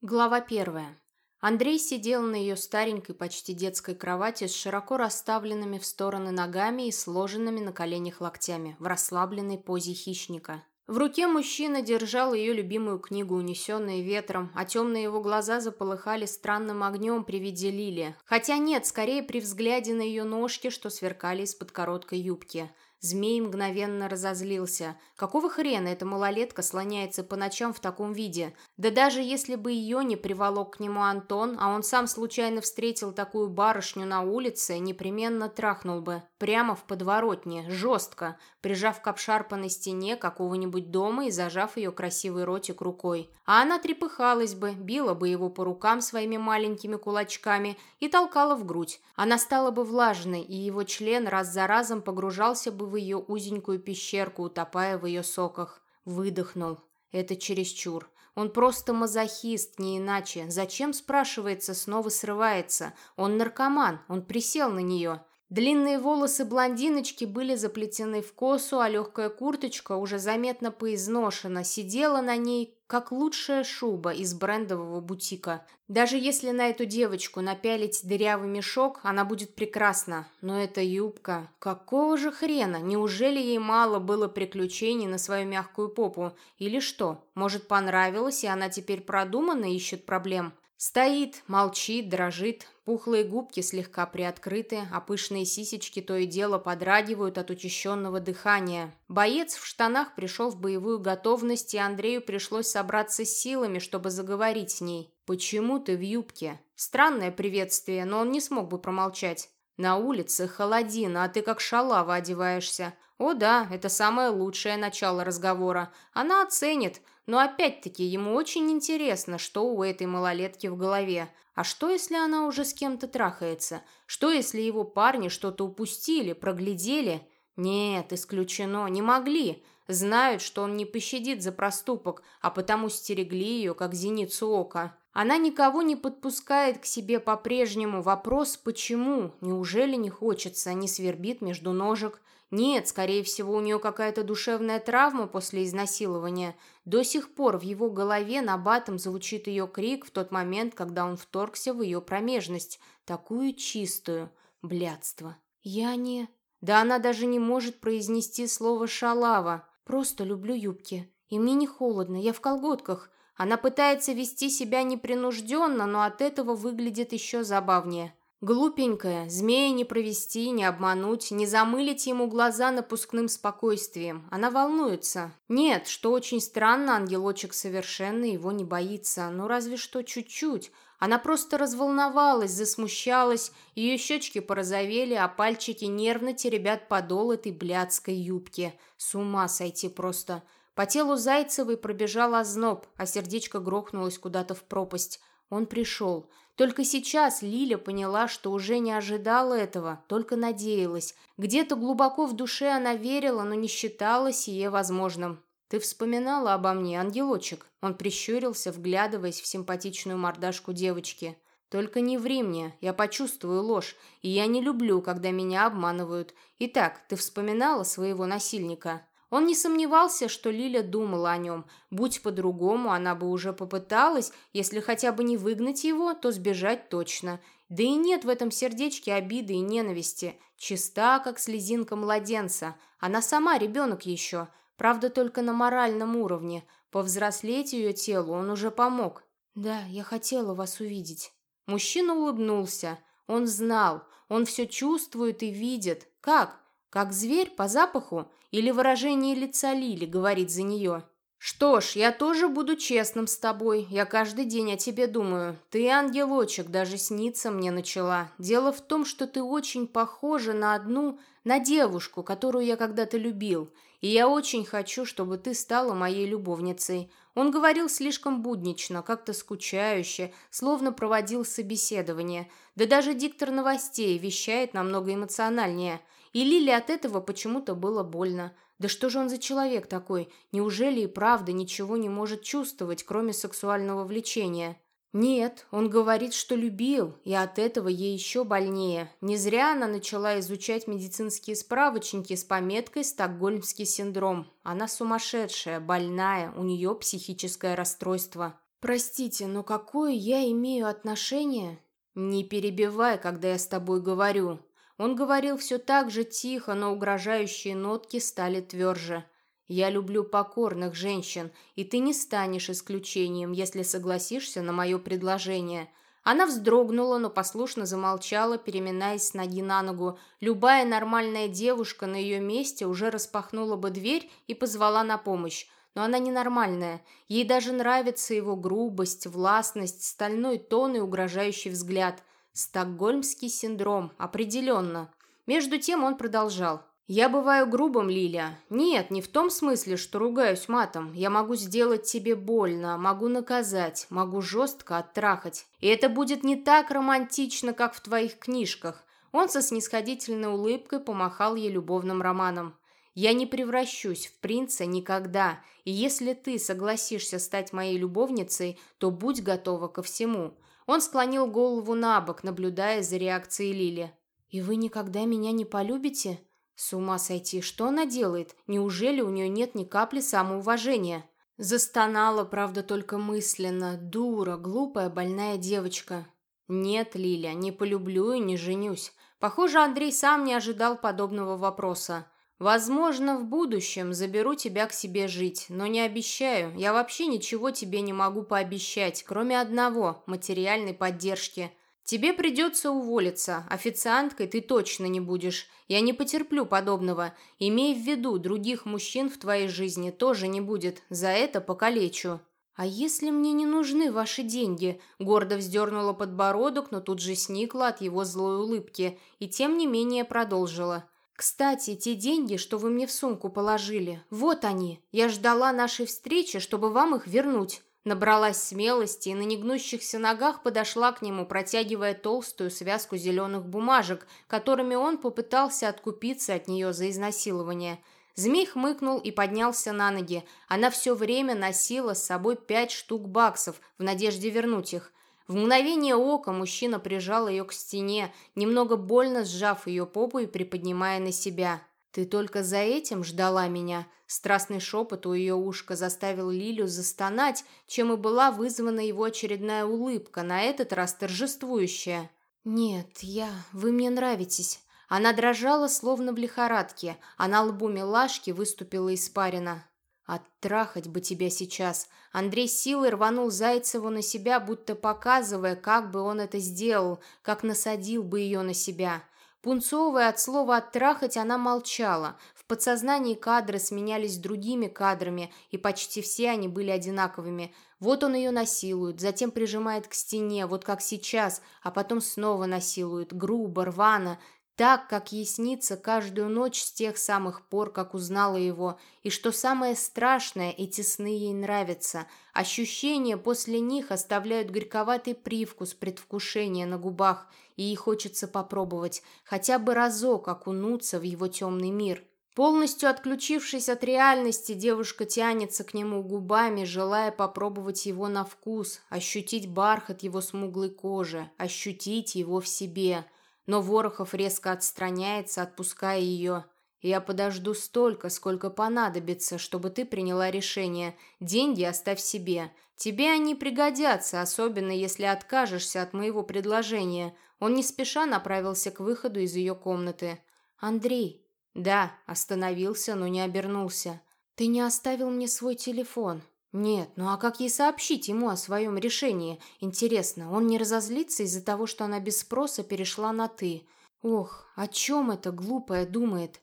Глава первая. Андрей сидел на ее старенькой, почти детской кровати с широко расставленными в стороны ногами и сложенными на коленях локтями, в расслабленной позе хищника. В руке мужчина держал ее любимую книгу «Унесенные ветром», а темные его глаза заполыхали странным огнем при виде Лили. Хотя нет, скорее при взгляде на ее ножки, что сверкали из-под короткой юбки – Змей мгновенно разозлился. Какого хрена эта малолетка слоняется по ночам в таком виде? Да даже если бы ее не приволок к нему Антон, а он сам случайно встретил такую барышню на улице, непременно трахнул бы. Прямо в подворотне, жестко, прижав к обшарпанной стене какого-нибудь дома и зажав ее красивый ротик рукой. А она трепыхалась бы, била бы его по рукам своими маленькими кулачками и толкала в грудь. Она стала бы влажной, и его член раз за разом погружался бы в ее узенькую пещерку, утопая в ее соках. Выдохнул. Это чересчур. Он просто мазохист, не иначе. Зачем, спрашивается, снова срывается? Он наркоман, он присел на нее. Длинные волосы блондиночки были заплетены в косу, а легкая курточка уже заметно поизношена, сидела на ней, как лучшая шуба из брендового бутика. Даже если на эту девочку напялить дырявый мешок, она будет прекрасна. Но эта юбка... Какого же хрена? Неужели ей мало было приключений на свою мягкую попу? Или что? Может, понравилось, и она теперь продуманно ищет проблем? Стоит, молчит, дрожит, пухлые губки слегка приоткрыты, а пышные сисечки то и дело подрагивают от учащенного дыхания. Боец в штанах пришел в боевую готовность, и Андрею пришлось собраться с силами, чтобы заговорить с ней. «Почему ты в юбке?» Странное приветствие, но он не смог бы промолчать. «На улице холодина, а ты как шалава одеваешься. О да, это самое лучшее начало разговора. Она оценит, но опять-таки ему очень интересно, что у этой малолетки в голове. А что, если она уже с кем-то трахается? Что, если его парни что-то упустили, проглядели? Нет, исключено, не могли. Знают, что он не пощадит за проступок, а потому стерегли ее, как зеницу ока. Она никого не подпускает к себе по-прежнему. Вопрос «почему?» Неужели не хочется, не свербит между ножек? Нет, скорее всего, у нее какая-то душевная травма после изнасилования. До сих пор в его голове на батом звучит ее крик в тот момент, когда он вторгся в ее промежность. Такую чистую. Блядство. Я не... Да она даже не может произнести слово «шалава». Просто люблю юбки. И мне не холодно, я в колготках. Она пытается вести себя непринужденно, но от этого выглядит еще забавнее. Глупенькая, змея не провести, не обмануть, не замылить ему глаза напускным спокойствием. Она волнуется. Нет, что очень странно, ангелочек совершенно его не боится. Ну разве что чуть-чуть. Она просто разволновалась, засмущалась, ее щечки порозовели, а пальчики нервно теребят подол этой блядской юбки. С ума сойти просто. По телу Зайцевой пробежал озноб, а сердечко грохнулось куда-то в пропасть. Он пришел. Только сейчас Лиля поняла, что уже не ожидала этого, только надеялась. Где-то глубоко в душе она верила, но не считала сие возможным. «Ты вспоминала обо мне, ангелочек?» Он прищурился, вглядываясь в симпатичную мордашку девочки. «Только не ври мне, я почувствую ложь, и я не люблю, когда меня обманывают. Итак, ты вспоминала своего насильника?» Он не сомневался, что Лиля думала о нем. Будь по-другому, она бы уже попыталась, если хотя бы не выгнать его, то сбежать точно. Да и нет в этом сердечке обиды и ненависти. Чиста, как слезинка младенца. Она сама ребенок еще. Правда, только на моральном уровне. Повзрослеть ее телу он уже помог. «Да, я хотела вас увидеть». Мужчина улыбнулся. Он знал. Он все чувствует и видит. Как? Как зверь по запаху? Или выражение лица Лили говорит за нее? «Что ж, я тоже буду честным с тобой. Я каждый день о тебе думаю. Ты, ангелочек, даже сниться мне начала. Дело в том, что ты очень похожа на одну, на девушку, которую я когда-то любил. И я очень хочу, чтобы ты стала моей любовницей». Он говорил слишком буднично, как-то скучающе, словно проводил собеседование. Да даже диктор новостей вещает намного эмоциональнее – и Лиле от этого почему-то было больно. Да что же он за человек такой? Неужели и правда ничего не может чувствовать, кроме сексуального влечения? Нет, он говорит, что любил, и от этого ей еще больнее. Не зря она начала изучать медицинские справочники с пометкой «Стокгольмский синдром». Она сумасшедшая, больная, у нее психическое расстройство. «Простите, но какое я имею отношение?» «Не перебивай, когда я с тобой говорю». Он говорил все так же тихо, но угрожающие нотки стали тверже. «Я люблю покорных женщин, и ты не станешь исключением, если согласишься на мое предложение. Она вздрогнула, но послушно замолчала, переминаясь с ноги на ногу. Любая нормальная девушка на ее месте уже распахнула бы дверь и позвала на помощь. Но она ненормальная. Ей даже нравится его грубость, властность, стальной тон и угрожающий взгляд. Стокгольмский синдром, определенно. Между тем он продолжал. «Я бываю грубым, Лиля. Нет, не в том смысле, что ругаюсь матом. Я могу сделать тебе больно, могу наказать, могу жестко оттрахать. И это будет не так романтично, как в твоих книжках». Он со снисходительной улыбкой помахал ей любовным романом. «Я не превращусь в принца никогда, и если ты согласишься стать моей любовницей, то будь готова ко всему». Он склонил голову на бок, наблюдая за реакцией Лили. «И вы никогда меня не полюбите?» С ума сойти, что она делает? Неужели у нее нет ни капли самоуважения? Застонала, правда, только мысленно. Дура, глупая, больная девочка. Нет, Лиля, не полюблю и не женюсь. Похоже, Андрей сам не ожидал подобного вопроса. Возможно, в будущем заберу тебя к себе жить, но не обещаю. Я вообще ничего тебе не могу пообещать, кроме одного – материальной поддержки. Тебе придется уволиться, официанткой ты точно не будешь. Я не потерплю подобного. Имей в виду, других мужчин в твоей жизни тоже не будет. За это покалечу». «А если мне не нужны ваши деньги?» Гордо вздернула подбородок, но тут же сникла от его злой улыбки и тем не менее продолжила. «Кстати, те деньги, что вы мне в сумку положили, вот они. Я ждала нашей встречи, чтобы вам их вернуть. Набралась смелости и на негнущихся ногах подошла к нему, протягивая толстую связку зеленых бумажек, которыми он попытался откупиться от нее за изнасилование. Змей хмыкнул и поднялся на ноги. Она все время носила с собой пять штук баксов в надежде вернуть их. В мгновение ока мужчина прижал ее к стене, немного больно сжав ее попу и приподнимая на себя. «Ты только за этим ждала меня?» Страстный шепот у ее ушка заставил Лилю застонать, чем и была вызвана его очередная улыбка, на этот раз торжествующая. «Нет, я... Вы мне нравитесь». Она дрожала, словно в лихорадке, а на лбу милашки выступила испарина. «Оттрахать бы тебя сейчас!» Андрей силой рванул Зайцеву на себя, будто показывая, как бы он это сделал, как насадил бы ее на себя. Пунцовая от слова «оттрахать» она молчала. В подсознании кадры сменялись другими кадрами, и почти все они были одинаковыми. Вот он ее насилует, затем прижимает к стене, вот как сейчас, а потом снова насилует, грубо, рвано, так, как ей снится каждую ночь с тех самых пор, как узнала его, и что самое страшное, эти сны ей нравятся. Ощущения после них оставляют горьковатый привкус предвкушения на губах, и ей хочется попробовать хотя бы разок окунуться в его темный мир. Полностью отключившись от реальности, девушка тянется к нему губами, желая попробовать его на вкус, ощутить бархат его смуглой кожи, ощутить его в себе – но Ворохов резко отстраняется, отпуская ее. «Я подожду столько, сколько понадобится, чтобы ты приняла решение. Деньги оставь себе. Тебе они пригодятся, особенно если откажешься от моего предложения». Он не спеша направился к выходу из ее комнаты. «Андрей». «Да», остановился, но не обернулся. «Ты не оставил мне свой телефон». Нет, ну а как ей сообщить ему о своем решении? Интересно, он не разозлится из-за того, что она без спроса перешла на «ты»? Ох, о чем это глупая думает?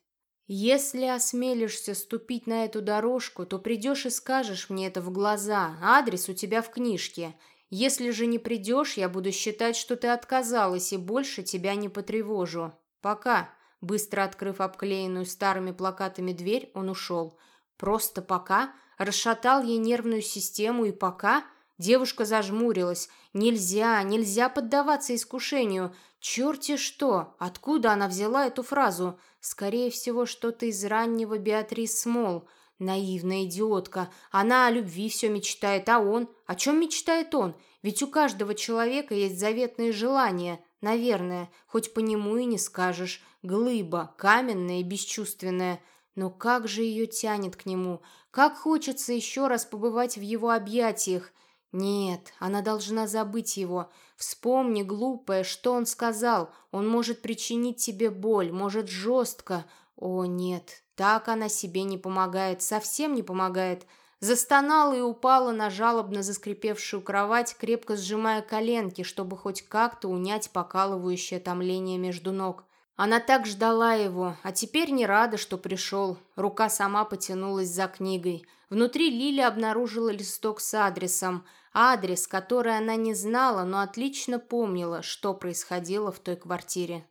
Если осмелишься ступить на эту дорожку, то придешь и скажешь мне это в глаза, адрес у тебя в книжке. Если же не придешь, я буду считать, что ты отказалась и больше тебя не потревожу. Пока. Быстро открыв обклеенную старыми плакатами дверь, он ушел. Просто пока расшатал ей нервную систему, и пока девушка зажмурилась. Нельзя, нельзя поддаваться искушению. Черти что, откуда она взяла эту фразу? Скорее всего, что-то из раннего Беатрис Смол. Наивная идиотка. Она о любви все мечтает, а он? О чем мечтает он? Ведь у каждого человека есть заветные желания. Наверное, хоть по нему и не скажешь. Глыба, каменная и бесчувственная. Но как же ее тянет к нему? Как хочется еще раз побывать в его объятиях. Нет, она должна забыть его. Вспомни, глупая, что он сказал. Он может причинить тебе боль, может жестко. О, нет, так она себе не помогает, совсем не помогает. Застонала и упала на жалобно заскрипевшую кровать, крепко сжимая коленки, чтобы хоть как-то унять покалывающее томление между ног. Она так ждала его, а теперь не рада, что пришел. Рука сама потянулась за книгой. Внутри Лили обнаружила листок с адресом. Адрес, который она не знала, но отлично помнила, что происходило в той квартире.